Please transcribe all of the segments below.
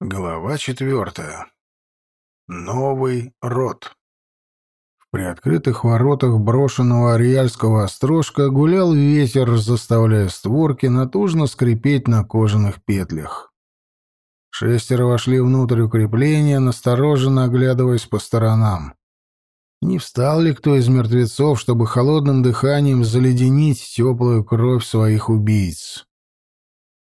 Глава четвертая. Новый род. В приоткрытых воротах брошенного ариальского острожка гулял ветер, заставляя створки натужно скрипеть на кожаных петлях. Шестеро вошли внутрь укрепления, настороженно оглядываясь по сторонам. Не встал ли кто из мертвецов, чтобы холодным дыханием заледенить теплую кровь своих убийц?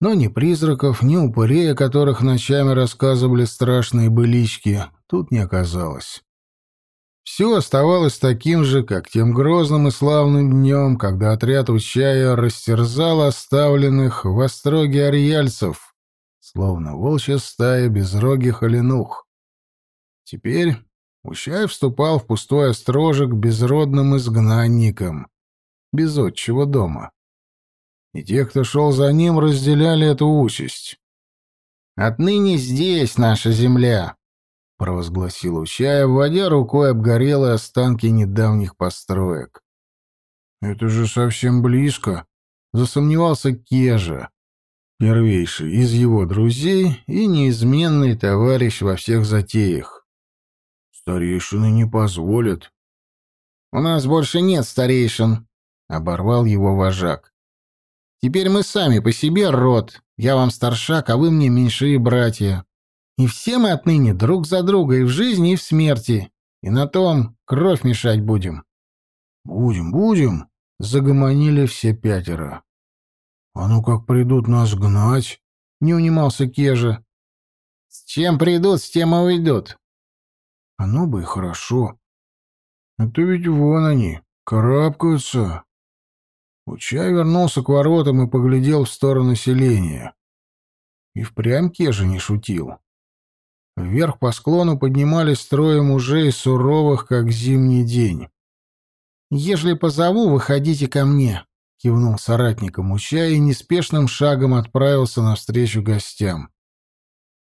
Но ни призраков, ни упырей, о которых ночами рассказывали страшные былички, тут не оказалось. Все оставалось таким же, как тем грозным и славным днем, когда отряд Учая растерзал оставленных в остроге ариальцев, словно волчья стая безрогих оленух. Теперь Учай вступал в пустой острожек безродным изгнанником, без отчего дома и те, кто шел за ним, разделяли эту участь. «Отныне здесь наша земля», — провозгласил Учая, вводя рукой обгорелые останки недавних построек. «Это же совсем близко», — засомневался Кежа, первейший из его друзей и неизменный товарищ во всех затеях. «Старейшины не позволят». «У нас больше нет старейшин», — оборвал его вожак. Теперь мы сами по себе род. Я вам старшак, а вы мне меньшие братья. И все мы отныне друг за друга и в жизни, и в смерти. И на том кровь мешать будем. Будем, будем, загомонили все пятеро. А ну как придут нас гнать? Не унимался Кежа. С чем придут, с тем и уйдут. Оно бы и хорошо. А то ведь вон они, карабкаются. Учай вернулся к воротам и поглядел в сторону селения. И впрямь Кежа не шутил. Вверх по склону поднимались строи мужей, суровых, как зимний день. «Ежели позову, выходите ко мне», — кивнул соратником Учай и неспешным шагом отправился навстречу гостям.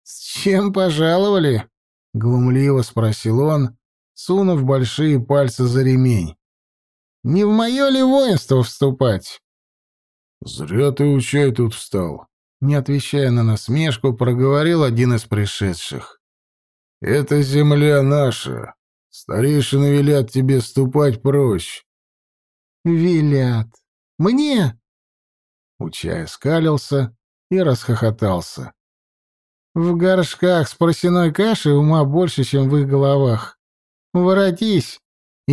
«С чем пожаловали?» — глумливо спросил он, сунув большие пальцы за ремень. Не в мое ли воинство вступать? Зря ты учай тут встал. Не отвечая на насмешку, проговорил один из пришедших. Это земля наша. Старейшины велят тебе ступать прочь. Велят. Мне? Учай скалился и расхохотался. В горшках с просеной кашей ума больше, чем в их головах. Воротись,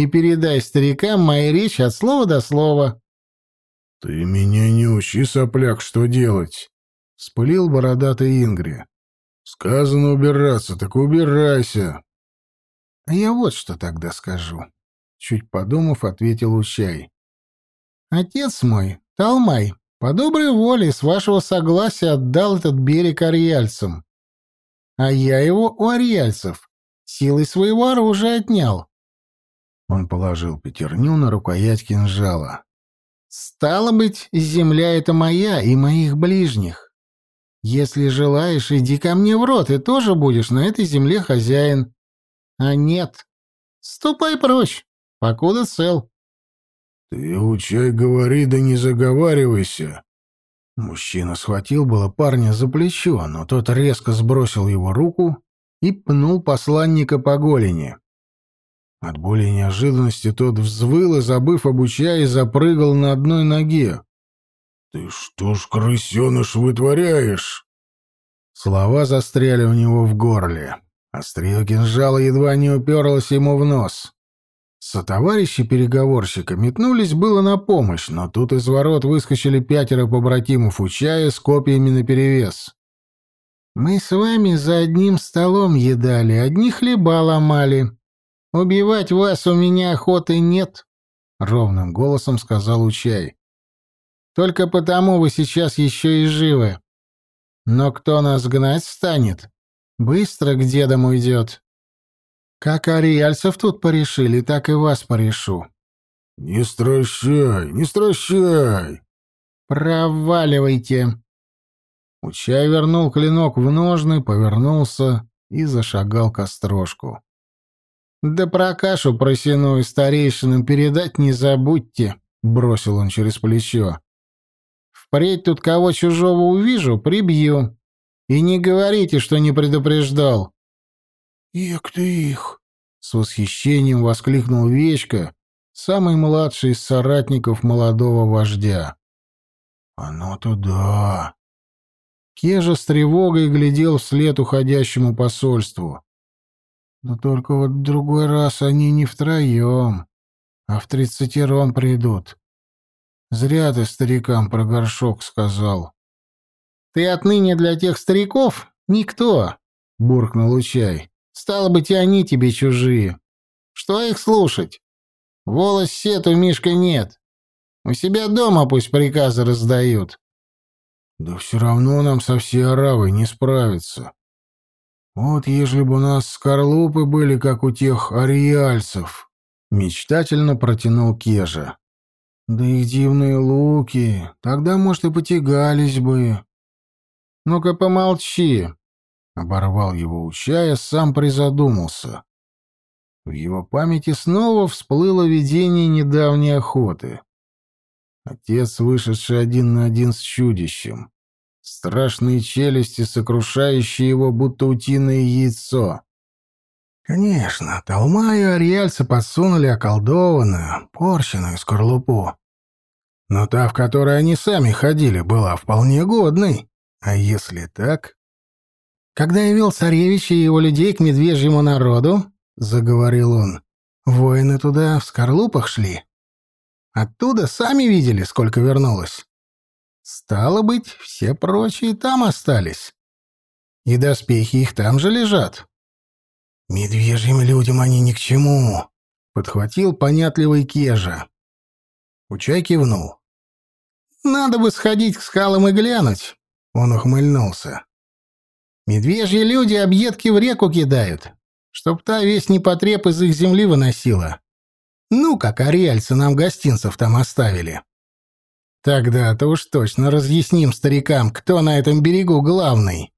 и передай старикам мои речи от слова до слова». «Ты меня не учи, сопляк, что делать», — спылил бородатый Ингри. «Сказано убираться, так убирайся». «А я вот что тогда скажу», — чуть подумав, ответил Учай. «Отец мой, Талмай, по доброй воле с вашего согласия отдал этот берег ариальцам, а я его у ариальцев силой своего оружия отнял. Он положил пятерню на рукоять кинжала. «Стало быть, земля эта моя и моих ближних. Если желаешь, иди ко мне в рот, и тоже будешь на этой земле хозяин. А нет, ступай прочь, покуда цел». «Ты учай говори, да не заговаривайся». Мужчина схватил было парня за плечо, но тот резко сбросил его руку и пнул посланника по голени. От боли и неожиданности тот взвыл и, забыв об учае, запрыгал на одной ноге. «Ты что ж, крысеныш, вытворяешь?» Слова застряли у него в горле. Острие кинжала едва не уперлось ему в нос. Сотоварищи переговорщика метнулись было на помощь, но тут из ворот выскочили пятеро побратимов Учая с копьями наперевес. «Мы с вами за одним столом едали, одни хлеба ломали», «Убивать вас у меня охоты нет», — ровным голосом сказал Учай. «Только потому вы сейчас еще и живы. Но кто нас гнать станет? Быстро к дедам уйдет. Как ариальцев тут порешили, так и вас порешу». «Не стращай, не стращай!» «Проваливайте!» Учай вернул клинок в ножны, повернулся и зашагал к острожку. «Да про кашу просяную старейшинам передать не забудьте», — бросил он через плечо. «Впредь тут кого чужого увижу, прибью. И не говорите, что не предупреждал. «Ек ты их!» — с восхищением воскликнул Вечка, самый младший из соратников молодого вождя. «Оно туда!» Кежа с тревогой глядел вслед уходящему посольству. «Но только вот в другой раз они не втроем, а в тридцатером придут. Зря ты старикам про горшок сказал». «Ты отныне для тех стариков никто!» — буркнул Учай. «Стало быть, и они тебе чужие. Что их слушать? Волос сету Мишка нет. У себя дома пусть приказы раздают. Да все равно нам со всей оравой не справиться. Вот ежели бы у нас скорлупы были, как у тех ариальцев, мечтательно протянул Кежа. Да их дивные луки, тогда, может, и потягались бы. Ну-ка помолчи, оборвал его учая, сам призадумался. В его памяти снова всплыло видение недавней охоты. Отец, вышедший один на один с чудищем. Страшные челюсти, сокрушающие его, будто утиное яйцо. Конечно, Талма и Ариальцы подсунули околдованную, порченную скорлупу. Но та, в которой они сами ходили, была вполне годной. А если так... Когда явил царевич и его людей к медвежьему народу, заговорил он. Воины туда в скорлупах шли. Оттуда сами видели, сколько вернулось. Стало быть, все прочие там остались. И доспехи их там же лежат. Медвежьим людям они ни к чему, подхватил понятливый Кежа. Учай кивнул. Надо бы сходить к скалам и глянуть. Он ухмыльнулся. Медвежьи люди объедки в реку кидают чтоб та весь непотреб из их земли выносила. Ну, как ариальцы нам гостинцев там оставили. Тогда-то уж точно разъясним старикам, кто на этом берегу главный.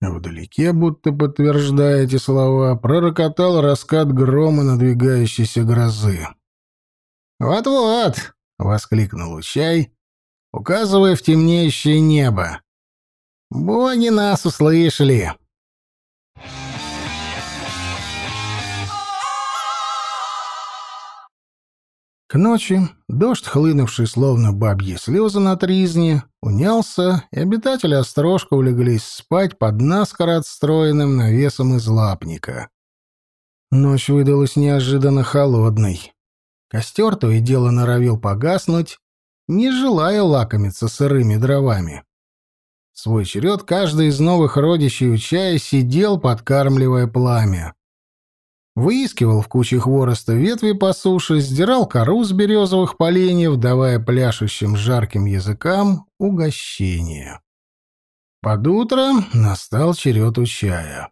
Вдалеке, будто подтверждая эти слова, пророкотал раскат грома надвигающейся грозы. «Вот-вот!» — воскликнул Учай, указывая в темнеющее небо. «Боги нас услышали!» К ночи дождь, хлынувший словно бабьи слезы на тризне, унялся, и обитатели острожка улеглись спать под наскоро отстроенным навесом из лапника. Ночь выдалась неожиданно холодной. Костер то и дело норовил погаснуть, не желая лакомиться сырыми дровами. Свой черед каждый из новых родичей у чая сидел, подкармливая пламя выискивал в куче хвороста ветви по суше, сдирал кору с березовых поленьев, давая пляшущим жарким языкам угощение. Под утро настал черед у чая.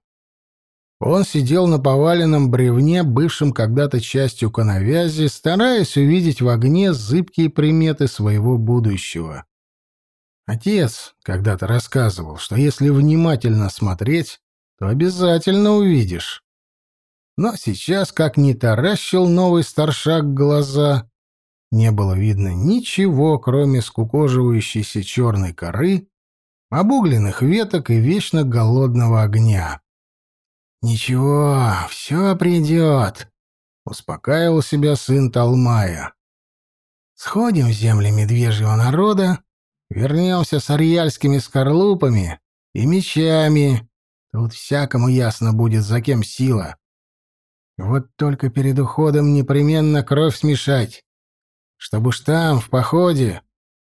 Он сидел на поваленном бревне, бывшем когда-то частью коновязи, стараясь увидеть в огне зыбкие приметы своего будущего. Отец когда-то рассказывал, что если внимательно смотреть, то обязательно увидишь. Но сейчас, как ни таращил новый старшак глаза, не было видно ничего, кроме скукоживающейся черной коры, обугленных веток и вечно голодного огня. «Ничего, все придет», — успокаивал себя сын Талмая. «Сходим в земли медвежьего народа, вернемся с арьяльскими скорлупами и мечами. Тут всякому ясно будет, за кем сила. Вот только перед уходом непременно кровь смешать, чтобы уж там, в походе,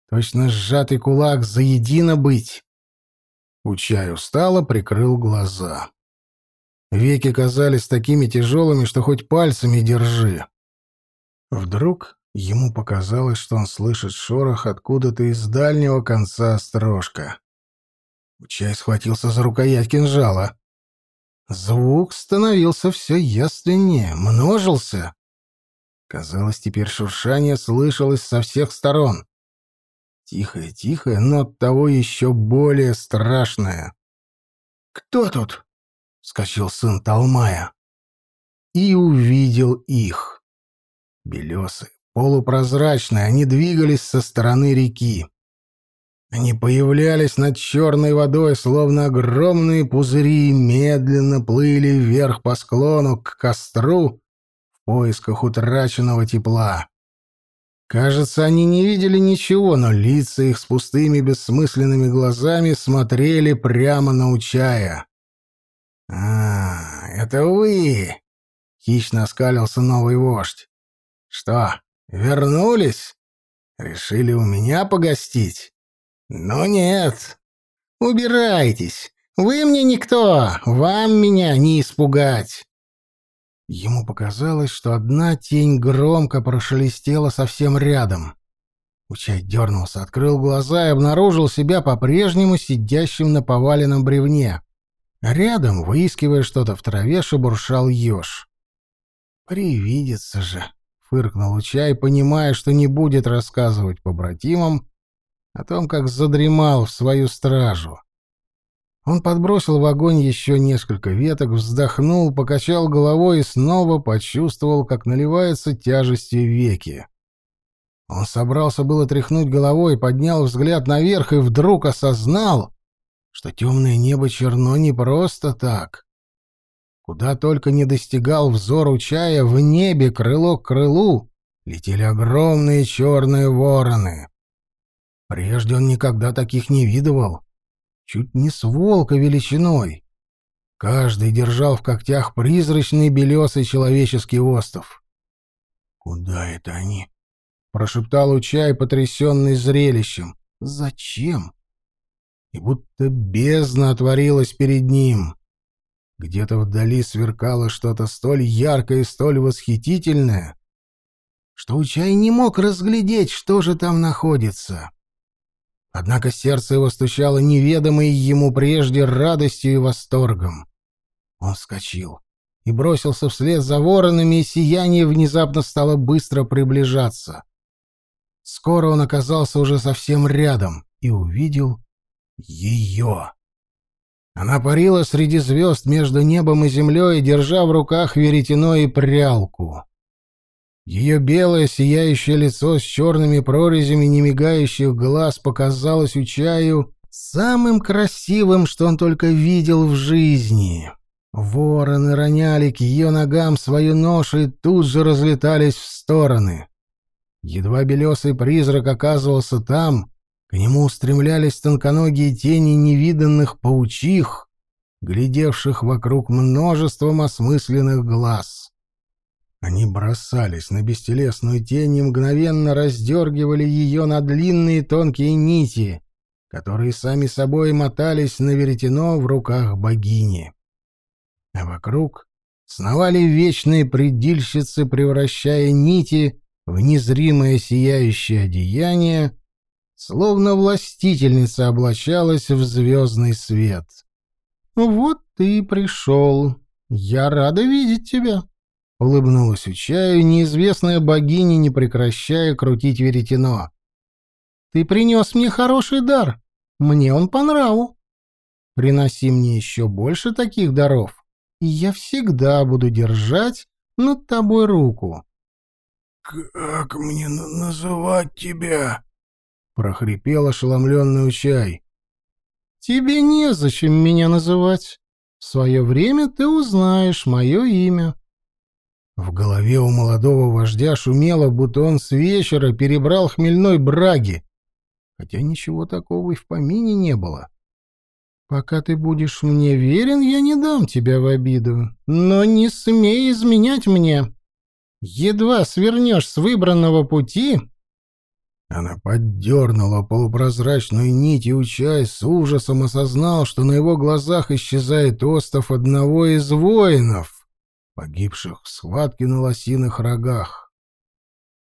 точно сжатый кулак заедино быть. Учай устало прикрыл глаза. Веки казались такими тяжелыми, что хоть пальцами держи. Вдруг ему показалось, что он слышит шорох откуда-то из дальнего конца острожка. Учай схватился за рукоять кинжала. Звук становился все яснее, множился. Казалось, теперь шуршание слышалось со всех сторон. Тихое-тихое, но оттого еще более страшное. «Кто тут?» — вскочил сын Талмая. И увидел их. Белесые, полупрозрачные, они двигались со стороны реки. Они появлялись над черной водой, словно огромные пузыри, медленно плыли вверх по склону к костру в поисках утраченного тепла. Кажется, они не видели ничего, но лица их с пустыми бессмысленными глазами смотрели прямо на Учая. «А, это вы!» — хищно оскалился новый вождь. «Что, вернулись? Решили у меня погостить?» «Ну нет. Убирайтесь. Вы мне никто. Вам меня не испугать». Ему показалось, что одна тень громко прошелестела совсем рядом. Учай дернулся, открыл глаза и обнаружил себя по-прежнему сидящим на поваленном бревне. Рядом, выискивая что-то в траве, шебуршал еж. «Привидится же!» — фыркнул Учай, понимая, что не будет рассказывать побратимам о том, как задремал в свою стражу. Он подбросил в огонь еще несколько веток, вздохнул, покачал головой и снова почувствовал, как наливается тяжестью веки. Он собрался было тряхнуть головой, поднял взгляд наверх и вдруг осознал, что темное небо черно не просто так. Куда только не достигал взор Учая, в небе крыло к крылу летели огромные черные вороны. Прежде он никогда таких не видывал чуть не с волка величиной. Каждый держал в когтях призрачный белесый человеческий остов. «Куда это они?» — прошептал Учай, потрясенный зрелищем. «Зачем?» И будто бездна отворилась перед ним. Где-то вдали сверкало что-то столь яркое и столь восхитительное, что Учай не мог разглядеть, что же там находится. Однако сердце его стучало неведомой ему прежде радостью и восторгом. Он вскочил и бросился вслед за воронами, и сияние внезапно стало быстро приближаться. Скоро он оказался уже совсем рядом и увидел ее. Она парила среди звезд между небом и землей, держа в руках веретено и прялку. Ее белое сияющее лицо с черными прорезями немигающих глаз показалось Учаю самым красивым, что он только видел в жизни. Вороны роняли к ее ногам свою ношу и тут же разлетались в стороны. Едва белесый призрак оказывался там, к нему устремлялись тонконогие тени невиданных паучих, глядевших вокруг множеством осмысленных глаз. Они бросались на бестелесную тень и мгновенно раздергивали ее на длинные тонкие нити, которые сами собой мотались на веретено в руках богини. А вокруг сновали вечные предильщицы, превращая нити в незримое сияющее одеяние, словно властительница облачалась в звездный свет. «Вот ты и пришел. Я рада видеть тебя», Улыбнулась Учаю, неизвестная богиня, не прекращая крутить веретено. «Ты принес мне хороший дар. Мне он по нраву. Приноси мне еще больше таких даров, и я всегда буду держать над тобой руку». «Как мне называть тебя?» — прохрипел ошеломленный Учай. «Тебе незачем меня называть. В свое время ты узнаешь мое имя». В голове у молодого вождя шумело, будто он с вечера перебрал хмельной браги, хотя ничего такого и в помине не было. «Пока ты будешь мне верен, я не дам тебя в обиду, но не смей изменять мне. Едва свернешь с выбранного пути...» Она поддернула полупрозрачную нить и, учась, с ужасом осознал, что на его глазах исчезает остов одного из воинов погибших в схватке на лосиных рогах.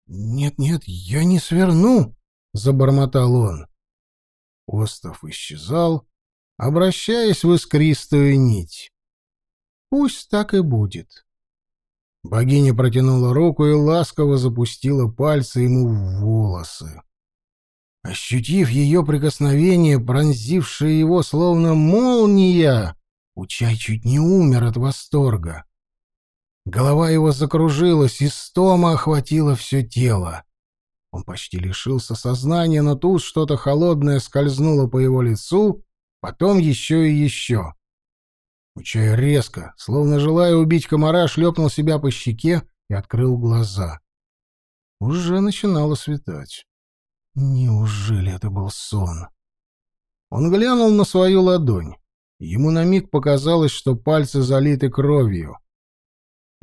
«Нет-нет, я не сверну!» — забормотал он. Остов исчезал, обращаясь в искристую нить. «Пусть так и будет». Богиня протянула руку и ласково запустила пальцы ему в волосы. Ощутив ее прикосновение, пронзившее его словно молния, Учай чуть не умер от восторга. Голова его закружилась, и стома охватила все тело. Он почти лишился сознания, но тут что-то холодное скользнуло по его лицу, потом еще и еще. Учая резко, словно желая убить комара, шлепнул себя по щеке и открыл глаза. Уже начинало светать. Неужели это был сон? Он глянул на свою ладонь. Ему на миг показалось, что пальцы залиты кровью.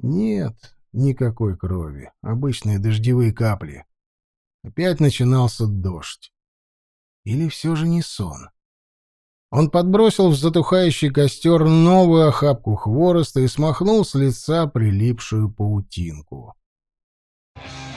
Нет, никакой крови. Обычные дождевые капли. Опять начинался дождь. Или все же не сон? Он подбросил в затухающий костер новую охапку хвороста и смахнул с лица прилипшую паутинку. Thank